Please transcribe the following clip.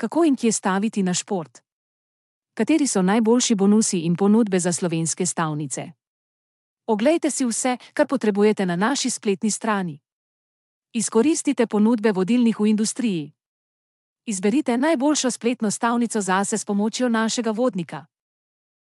kako in kje staviti na šport. Kateri so najboljši bonusi in ponudbe za slovenske stavnice? Oglejte si vse, kar potrebujete na naši spletni strani. Izkoristite ponudbe vodilnih v industriji. Izberite najboljšo spletno stavnico zase s pomočjo našega vodnika.